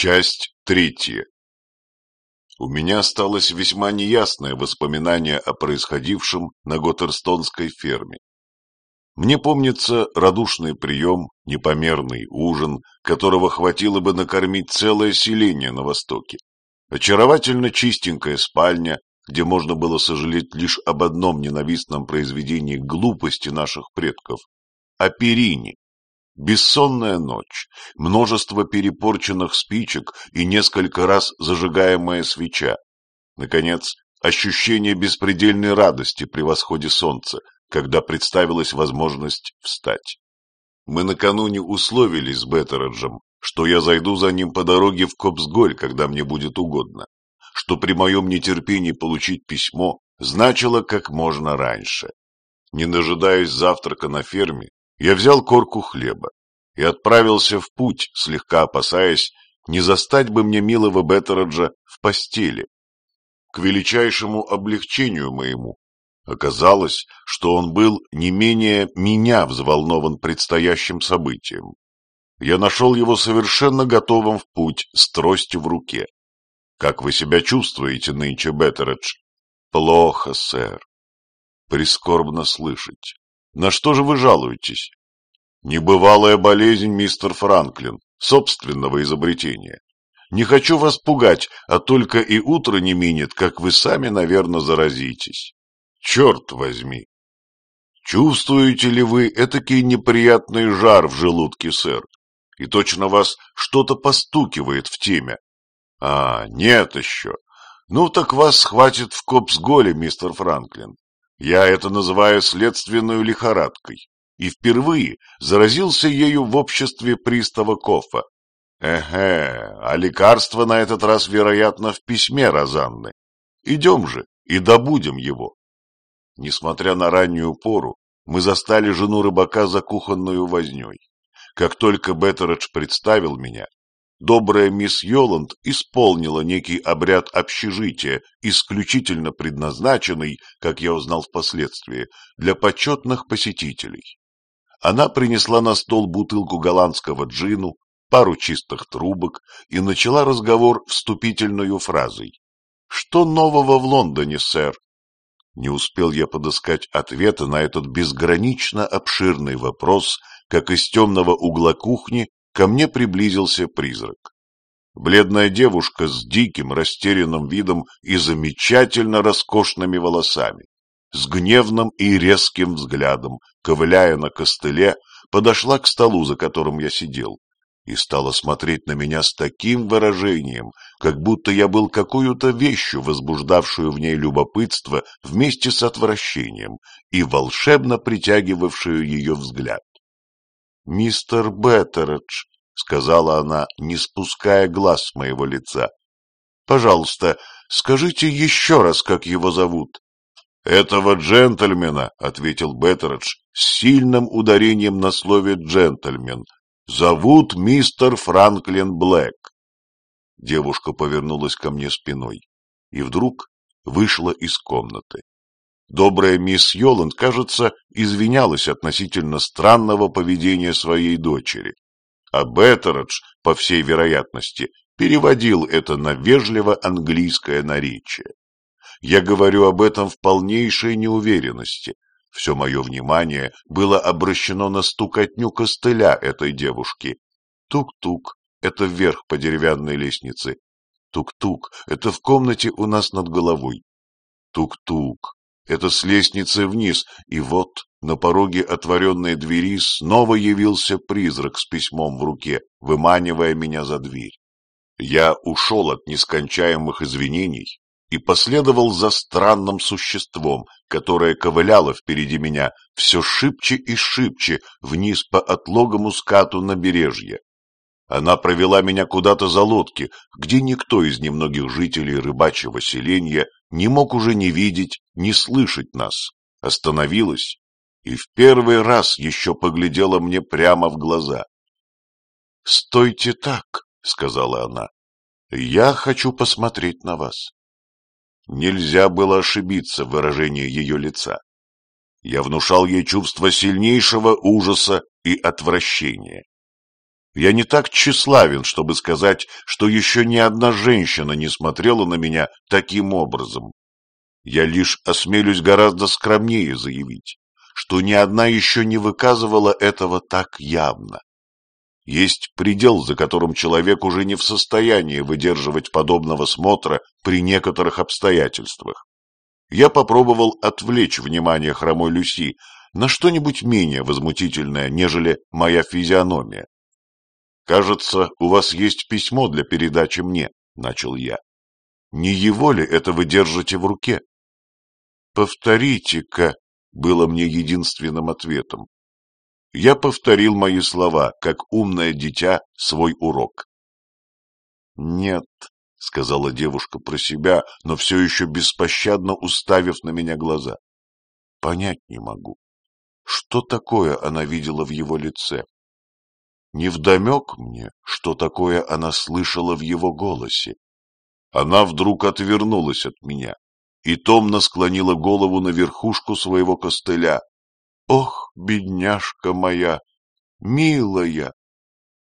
Часть третья. У меня осталось весьма неясное воспоминание о происходившем на Готтерстонской ферме. Мне помнится радушный прием, непомерный ужин, которого хватило бы накормить целое селение на Востоке. Очаровательно чистенькая спальня, где можно было сожалеть лишь об одном ненавистном произведении глупости наших предков – о перине, Бессонная ночь, множество перепорченных спичек и несколько раз зажигаемая свеча. Наконец, ощущение беспредельной радости при восходе солнца, когда представилась возможность встать. Мы накануне условились с Беттереджем, что я зайду за ним по дороге в Копсголь, когда мне будет угодно, что при моем нетерпении получить письмо значило как можно раньше. Не дожидаясь завтрака на ферме, я взял корку хлеба и отправился в путь, слегка опасаясь, не застать бы мне милого Беттераджа в постели. К величайшему облегчению моему оказалось, что он был не менее меня взволнован предстоящим событием. Я нашел его совершенно готовым в путь с тростью в руке. «Как вы себя чувствуете нынче, Беттередж?» «Плохо, сэр». «Прискорбно слышать. На что же вы жалуетесь? Небывалая болезнь, мистер Франклин, собственного изобретения. Не хочу вас пугать, а только и утро не минет, как вы сами, наверное, заразитесь. Черт возьми! Чувствуете ли вы этакий неприятный жар в желудке, сэр? И точно вас что-то постукивает в теме. А, нет еще. Ну так вас схватит в Копсголе, мистер Франклин. Я это называю следственную лихорадкой и впервые заразился ею в обществе пристава Кофа. Эге, а лекарство на этот раз, вероятно, в письме Розанны. Идем же и добудем его. Несмотря на раннюю пору, мы застали жену рыбака за кухонную вознёй. Как только Беттередж представил меня, добрая мисс Йоланд исполнила некий обряд общежития, исключительно предназначенный, как я узнал впоследствии, для почетных посетителей. Она принесла на стол бутылку голландского джину, пару чистых трубок и начала разговор вступительную фразой. «Что нового в Лондоне, сэр?» Не успел я подыскать ответа на этот безгранично обширный вопрос, как из темного угла кухни ко мне приблизился призрак. Бледная девушка с диким, растерянным видом и замечательно роскошными волосами, с гневным и резким взглядом, ковыляя на костыле, подошла к столу, за которым я сидел, и стала смотреть на меня с таким выражением, как будто я был какую-то вещью, возбуждавшую в ней любопытство вместе с отвращением и волшебно притягивавшую ее взгляд. «Мистер Беттередж», — сказала она, не спуская глаз с моего лица, — «пожалуйста, скажите еще раз, как его зовут». «Этого джентльмена», — ответил Беттередж с сильным ударением на слове «джентльмен», — «зовут мистер Франклин Блэк». Девушка повернулась ко мне спиной и вдруг вышла из комнаты. Добрая мисс Йоланд, кажется, извинялась относительно странного поведения своей дочери, а Беттередж, по всей вероятности, переводил это на вежливо английское наречие. Я говорю об этом в полнейшей неуверенности. Все мое внимание было обращено на стукотню костыля этой девушки. Тук-тук — это вверх по деревянной лестнице. Тук-тук — это в комнате у нас над головой. Тук-тук это с лестницы вниз, и вот на пороге отворенной двери снова явился призрак с письмом в руке, выманивая меня за дверь. Я ушел от нескончаемых извинений и последовал за странным существом, которое ковыляло впереди меня все шибче и шибче вниз по отлогому скату набережья. Она провела меня куда-то за лодки, где никто из немногих жителей рыбачьего селения не мог уже не видеть, не слышать нас. Остановилась и в первый раз еще поглядела мне прямо в глаза. — Стойте так, — сказала она, — я хочу посмотреть на вас. Нельзя было ошибиться в выражении ее лица. Я внушал ей чувство сильнейшего ужаса и отвращения. Я не так тщеславен, чтобы сказать, что еще ни одна женщина не смотрела на меня таким образом. Я лишь осмелюсь гораздо скромнее заявить, что ни одна еще не выказывала этого так явно. Есть предел, за которым человек уже не в состоянии выдерживать подобного смотра при некоторых обстоятельствах. Я попробовал отвлечь внимание хромой Люси на что-нибудь менее возмутительное, нежели моя физиономия. «Кажется, у вас есть письмо для передачи мне», — начал я. «Не его ли это вы держите в руке?» «Повторите-ка», — было мне единственным ответом. Я повторил мои слова, как умное дитя, свой урок. «Нет», — сказала девушка про себя, но все еще беспощадно уставив на меня глаза. «Понять не могу, что такое она видела в его лице, Невдомек мне, что такое она слышала в его голосе. Она вдруг отвернулась от меня и томно склонила голову на верхушку своего костыля. «Ох, бедняжка моя, милая!»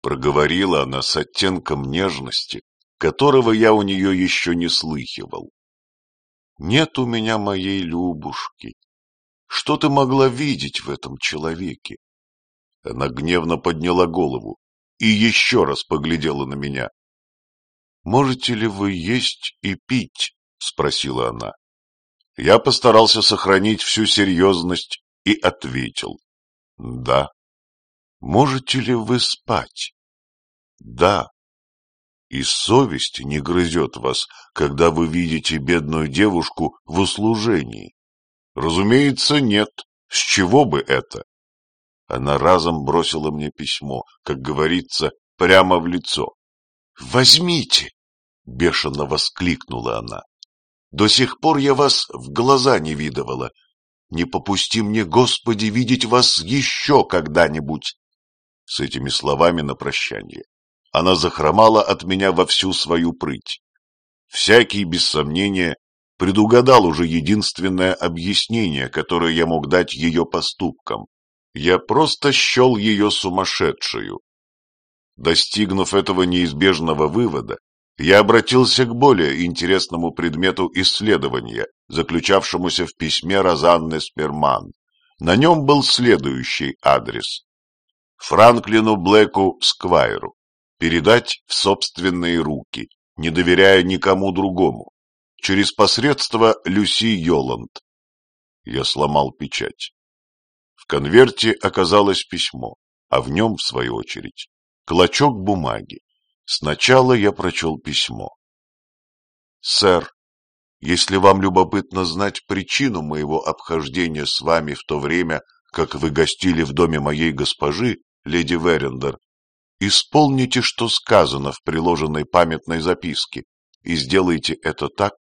Проговорила она с оттенком нежности, которого я у нее еще не слыхивал. «Нет у меня моей Любушки. Что ты могла видеть в этом человеке? Она гневно подняла голову и еще раз поглядела на меня. «Можете ли вы есть и пить?» — спросила она. Я постарался сохранить всю серьезность и ответил. «Да». «Можете ли вы спать?» «Да». «И совесть не грызет вас, когда вы видите бедную девушку в услужении?» «Разумеется, нет. С чего бы это?» Она разом бросила мне письмо, как говорится, прямо в лицо. «Возьмите!» — бешено воскликнула она. «До сих пор я вас в глаза не видывала. Не попусти мне, Господи, видеть вас еще когда-нибудь!» С этими словами на прощание она захромала от меня во всю свою прыть. Всякий, без сомнения, предугадал уже единственное объяснение, которое я мог дать ее поступкам. Я просто счел ее сумасшедшую. Достигнув этого неизбежного вывода, я обратился к более интересному предмету исследования, заключавшемуся в письме Розанны Сперман. На нем был следующий адрес. Франклину Блэку Сквайру. Передать в собственные руки, не доверяя никому другому. Через посредство Люси Йоланд. Я сломал печать конверте оказалось письмо, а в нем, в свою очередь, клочок бумаги. Сначала я прочел письмо. «Сэр, если вам любопытно знать причину моего обхождения с вами в то время, как вы гостили в доме моей госпожи, леди Верендер, исполните, что сказано в приложенной памятной записке, и сделайте это так,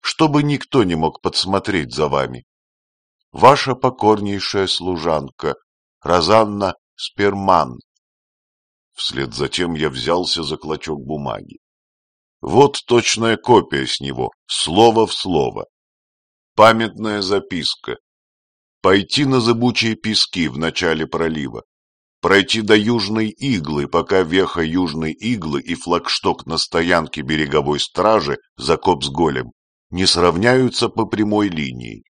чтобы никто не мог подсмотреть за вами ваша покорнейшая служанка, Розанна Сперман. Вслед за тем я взялся за клочок бумаги. Вот точная копия с него, слово в слово. Памятная записка. Пойти на зыбучие пески в начале пролива. Пройти до Южной Иглы, пока веха Южной Иглы и флагшток на стоянке береговой стражи за Копсголем не сравняются по прямой линии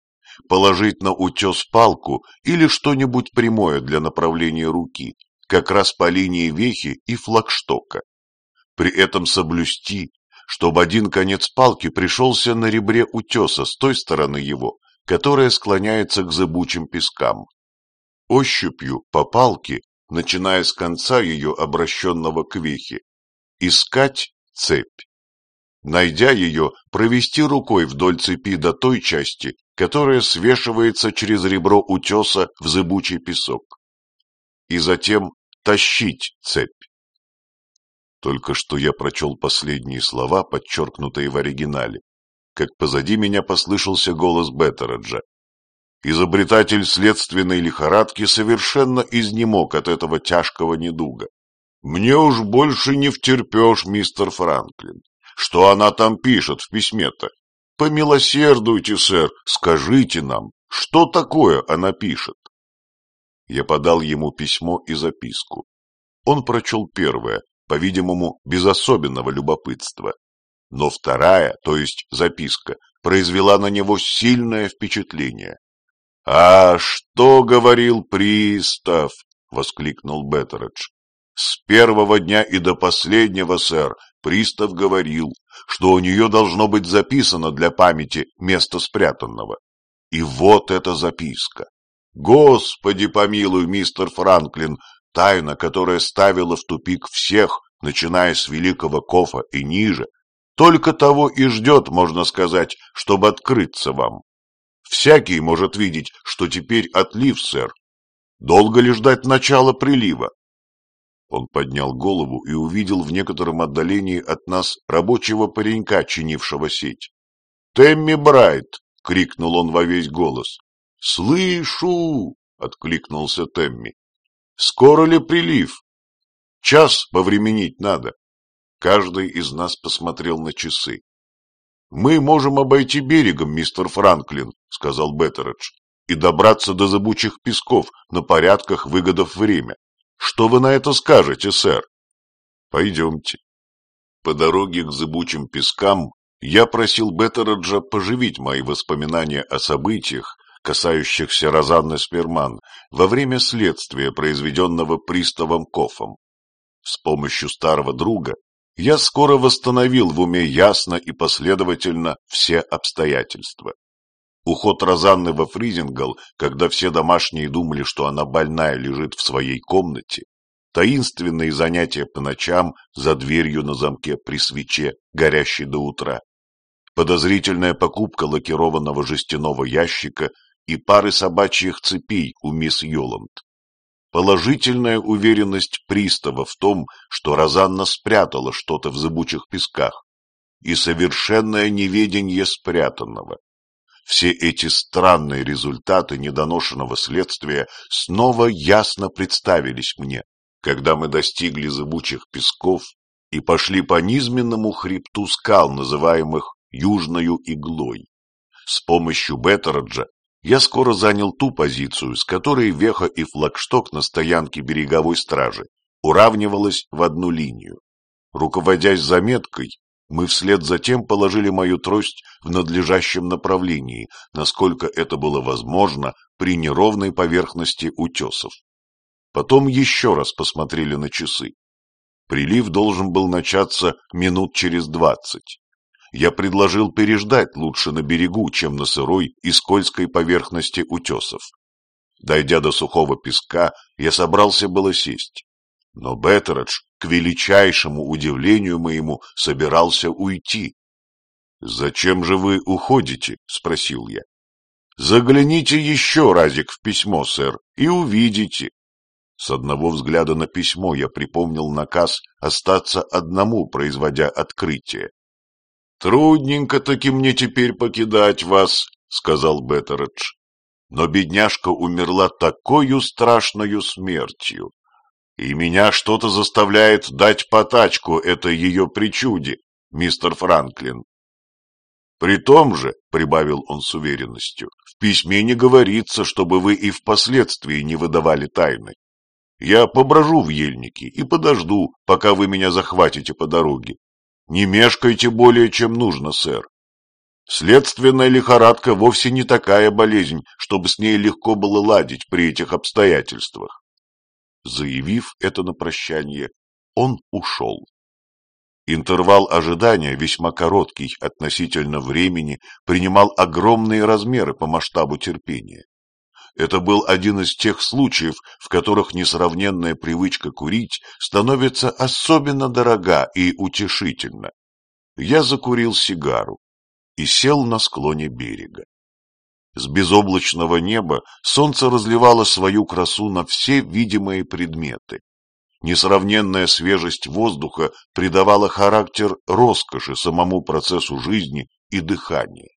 положить на утес палку или что-нибудь прямое для направления руки, как раз по линии вехи и флагштока. При этом соблюсти, чтобы один конец палки пришелся на ребре утеса с той стороны его, которая склоняется к зыбучим пескам. Ощупью по палке, начиная с конца ее обращенного к вехе, искать цепь. Найдя ее, провести рукой вдоль цепи до той части, которая свешивается через ребро утеса в зыбучий песок. И затем тащить цепь. Только что я прочел последние слова, подчеркнутые в оригинале, как позади меня послышался голос Беттераджа. Изобретатель следственной лихорадки совершенно изнемог от этого тяжкого недуга. «Мне уж больше не втерпешь, мистер Франклин. Что она там пишет в письме-то? Помилосердуйте, сэр, скажите нам, что такое она пишет? Я подал ему письмо и записку. он прочел первое, по-видимому, без особенного любопытства. Но вторая, то есть записка, произвела на него сильное впечатление. — А что говорил пристав? — воскликнул Беттередж. — С первого дня и до последнего, сэр, пристав говорил, что у нее должно быть записано для памяти место спрятанного. И вот эта записка. Господи помилуй, мистер Франклин, тайна, которая ставила в тупик всех, начиная с великого Кофа и ниже, только того и ждет, можно сказать, чтобы открыться вам. Всякий может видеть, что теперь отлив, сэр. Долго ли ждать начала прилива? Он поднял голову и увидел в некотором отдалении от нас рабочего паренька, чинившего сеть. «Тэмми Брайт!» — крикнул он во весь голос. «Слышу!» — откликнулся Тэмми. «Скоро ли прилив? Час повременить надо». Каждый из нас посмотрел на часы. «Мы можем обойти берегом, мистер Франклин», — сказал Беттередж, «и добраться до зыбучих песков, на порядках выгодав время. Что вы на это скажете, сэр? Пойдемте. По дороге к зыбучим пескам я просил Беттераджа поживить мои воспоминания о событиях, касающихся Розанны Сперман, во время следствия, произведенного приставом Кофом. С помощью старого друга я скоро восстановил в уме ясно и последовательно все обстоятельства. Уход Розанны во Фризингал, когда все домашние думали, что она больная лежит в своей комнате, таинственные занятия по ночам за дверью на замке при свече, горящей до утра, подозрительная покупка лакированного жестяного ящика и пары собачьих цепей у мисс Йоланд, положительная уверенность пристава в том, что Розанна спрятала что-то в зыбучих песках, и совершенное неведение спрятанного. Все эти странные результаты недоношенного следствия снова ясно представились мне, когда мы достигли зыбучих песков и пошли по низменному хребту скал, называемых Южною иглой. С помощью Беттераджа я скоро занял ту позицию, с которой веха и флагшток на стоянке береговой стражи уравнивалась в одну линию. Руководясь заметкой, мы вслед за тем положили мою трость в надлежащем направлении, насколько это было возможно при неровной поверхности утесов. Потом еще раз посмотрели на часы. Прилив должен был начаться минут через двадцать. Я предложил переждать лучше на берегу, чем на сырой и скользкой поверхности утесов. Дойдя до сухого песка, я собрался было сесть. Но Беттередж, к величайшему удивлению моему, собирался уйти. — Зачем же вы уходите? — спросил я. — Загляните еще разик в письмо, сэр, и увидите. С одного взгляда на письмо я припомнил наказ остаться одному, производя открытие. — Трудненько-таки мне теперь покидать вас, — сказал Беттередж. Но бедняжка умерла такою страшною смертью, и меня что-то заставляет дать потачку этой ее причуде, мистер Франклин. При том же, — прибавил он с уверенностью, — в письме не говорится, чтобы вы и впоследствии не выдавали тайны. Я поброжу в ельнике и подожду, пока вы меня захватите по дороге. Не мешкайте более, чем нужно, сэр. Следственная лихорадка вовсе не такая болезнь, чтобы с ней легко было ладить при этих обстоятельствах. Заявив это на прощание, он ушел. Интервал ожидания, весьма короткий относительно времени, принимал огромные размеры по масштабу терпения. Это был один из тех случаев, в которых несравненная привычка курить становится особенно дорога и утешительна. Я закурил сигару и сел на склоне берега. С безоблачного неба солнце разливало свою красу на все видимые предметы. Несравненная свежесть воздуха придавала характер роскоши самому процессу жизни и дыхания.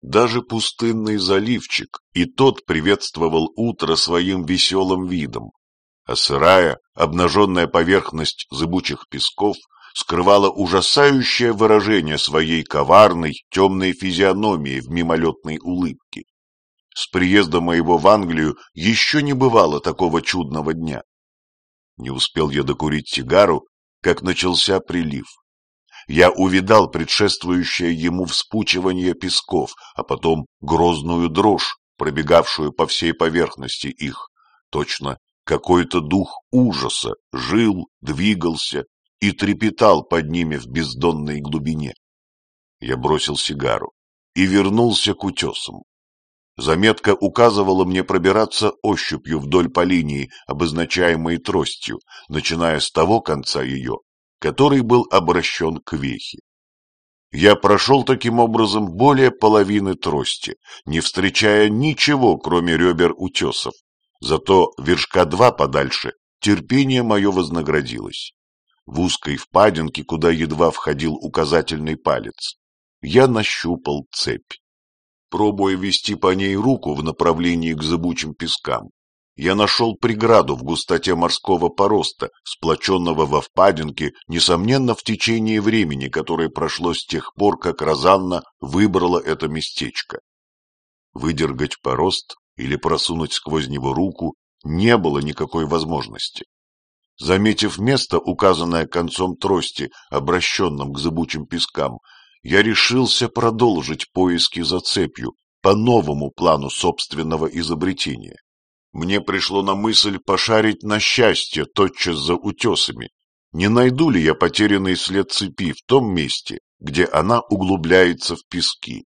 Даже пустынный заливчик и тот приветствовал утро своим веселым видом, а сырая, обнаженная поверхность зыбучих песков скрывала ужасающее выражение своей коварной, темной физиономии в мимолетной улыбке. С приезда моего в Англию еще не бывало такого чудного дня. Не успел я докурить сигару, как начался прилив. Я увидал предшествующее ему вспучивание песков, а потом грозную дрожь, пробегавшую по всей поверхности их. Точно какой-то дух ужаса жил, двигался и трепетал под ними в бездонной глубине. Я бросил сигару и вернулся к утесам. Заметка указывала мне пробираться ощупью вдоль по линии, обозначаемой тростью, начиная с того конца ее, который был обращен к вехе. Я прошел таким образом более половины трости, не встречая ничего, кроме ребер утесов. Зато вершка два подальше терпение мое вознаградилось. В узкой впадинке, куда едва входил указательный палец, я нащупал цепь. Пробуя вести по ней руку в направлении к зыбучим пескам, я нашел преграду в густоте морского пороста, сплоченного во впадинке, несомненно, в течение времени, которое прошло с тех пор, как Розанна выбрала это местечко. Выдергать порост или просунуть сквозь него руку не было никакой возможности. Заметив место, указанное концом трости, обращенным к зыбучим пескам, я решился продолжить поиски за цепью по новому плану собственного изобретения. Мне пришло на мысль пошарить на счастье тотчас за утесами. Не найду ли я потерянный след цепи в том месте, где она углубляется в пески?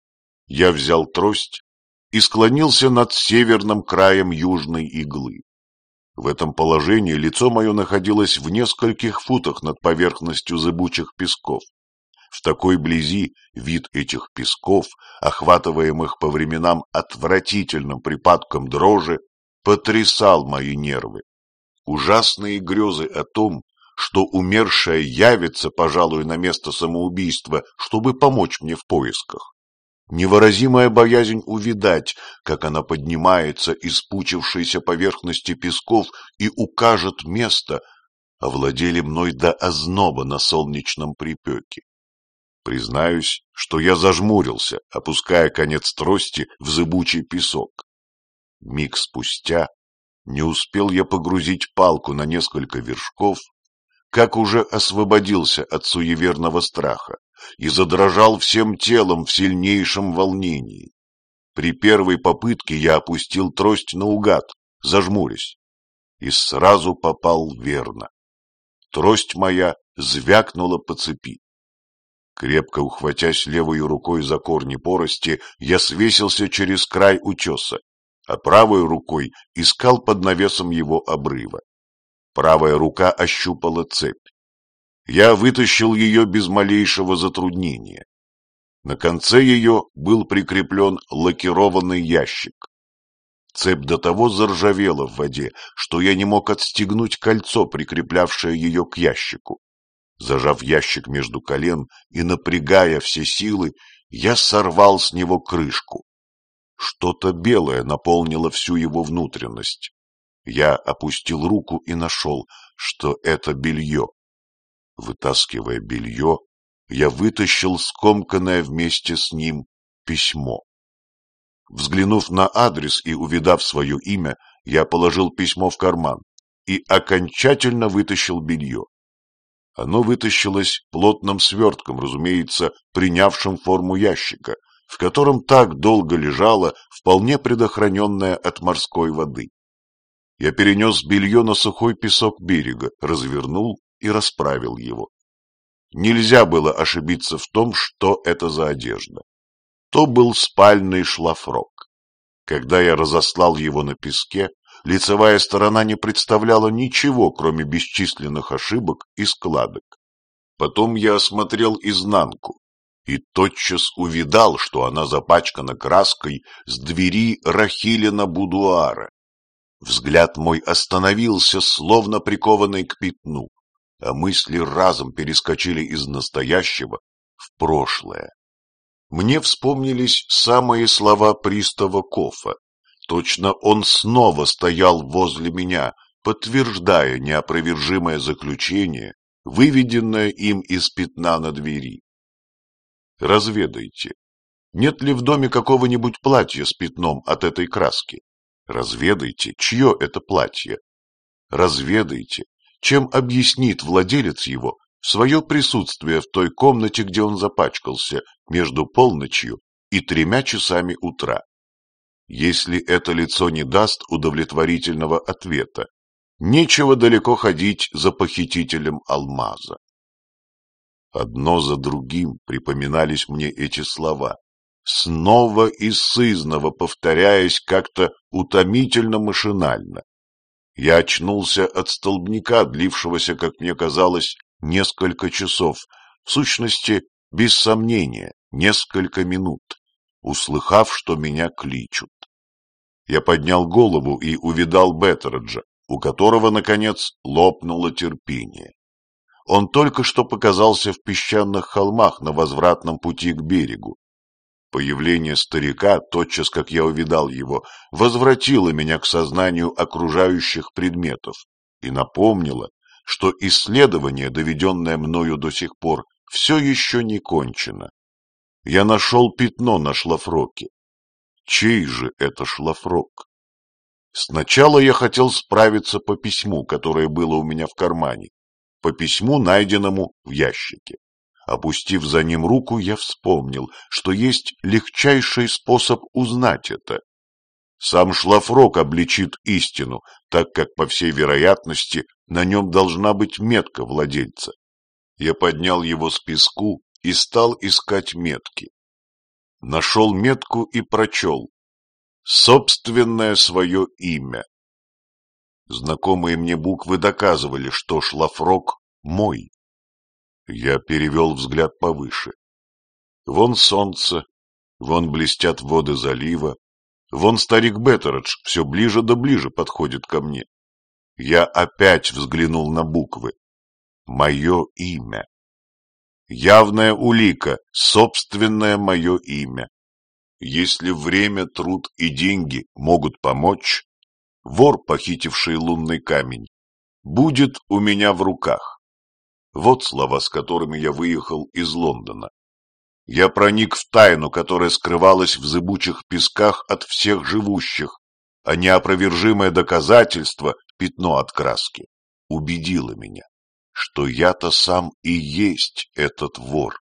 Я взял трость и склонился над северным краем южной иглы. В этом положении лицо мое находилось в нескольких футах над поверхностью зыбучих песков. В такой близи вид этих песков, охватываемых по временам отвратительным припадком дрожи, потрясал мои нервы. Ужасные грезы о том, что умершая явится, пожалуй, на место самоубийства, чтобы помочь мне в поисках. Невыразимая боязнь увидать, как она поднимается из пучившейся поверхности песков и укажет место, овладели мной до озноба на солнечном припеке. Признаюсь, что я зажмурился, опуская конец трости в зыбучий песок. Миг спустя не успел я погрузить палку на несколько вершков, как уже освободился от суеверного страха и задрожал всем телом в сильнейшем волнении. При первой попытке я опустил трость наугад, зажмурясь, и сразу попал верно. Трость моя звякнула по цепи. Крепко ухватясь левой рукой за корни порости, я свесился через край утеса а правой рукой искал под навесом его обрыва. Правая рука ощупала цепь. Я вытащил ее без малейшего затруднения. На конце ее был прикреплен лакированный ящик. Цепь до того заржавела в воде, что я не мог отстегнуть кольцо, прикреплявшее ее к ящику. Зажав ящик между колен и напрягая все силы, я сорвал с него крышку. Что-то белое наполнило всю его внутренность. Я опустил руку и нашел, что это белье. Вытаскивая белье, я вытащил скомканное вместе с ним письмо. Взглянув на адрес и увидав свое имя, я положил письмо в карман и окончательно вытащил белье. Оно вытащилось плотным свертком, разумеется, принявшим форму ящика, в котором так долго лежала вполне предохраненная от морской воды. Я перенес белье на сухой песок берега, развернул и расправил его. Нельзя было ошибиться в том, что это за одежда. То был спальный шлафрок. Когда я разослал его на песке, лицевая сторона не представляла ничего, кроме бесчисленных ошибок и складок. Потом я осмотрел изнанку и тотчас увидал, что она запачкана краской с двери Рахилина будуара. Взгляд мой остановился, словно прикованный к пятну, а мысли разом перескочили из настоящего в прошлое. Мне вспомнились самые слова пристава Кофа. Точно он снова стоял возле меня, подтверждая неопровержимое заключение, выведенное им из пятна на двери. Разведайте, нет ли в доме какого-нибудь платья с пятном от этой краски. Разведайте, чье это платье. Разведайте, чем объяснит владелец его свое присутствие в той комнате, где он запачкался, между полночью и тремя часами утра. Если это лицо не даст удовлетворительного ответа, нечего далеко ходить за похитителем алмаза. Одно за другим припоминались мне эти слова, снова и сызново повторяясь как-то утомительно машинально. Я очнулся от столбняка, длившегося, как мне казалось, несколько часов, в сущности, без сомнения, несколько минут, услыхав, что меня кличут. Я поднял голову и увидал Беттераджа, у которого, наконец, лопнуло терпение. Он только что показался в песчаных холмах на возвратном пути к берегу. Появление старика, тотчас как я увидал его, возвратило меня к сознанию окружающих предметов и напомнило, что исследование, доведенное мною до сих пор, все еще не кончено. Я нашел пятно на шлафроке. Чей же это шлафрок? Сначала я хотел справиться по письму, которое было у меня в кармане, по письму, найденному в ящике. Опустив за ним руку, я вспомнил, что есть легчайший способ узнать это. Сам шлафрок обличит истину, так как, по всей вероятности, на нем должна быть метка владельца. Я поднял его с песку и стал искать метки. Нашел метку и прочел. Собственное свое имя. Знакомые мне буквы доказывали, что шлафрок мой. Я перевел взгляд повыше. Вон солнце, вон блестят воды залива, вон старик Беттередж все ближе да ближе подходит ко мне. Я опять взглянул на буквы. Мое имя. Явная улика, собственное мое имя. Если время, труд и деньги могут помочь, вор, похитивший лунный камень, будет у меня в руках. Вот слова, с которыми я выехал из Лондона. Я проник в тайну, которая скрывалась в зыбучих песках от всех живущих, а неопровержимое доказательство, пятно от краски, убедило меня, что я-то сам и есть этот вор.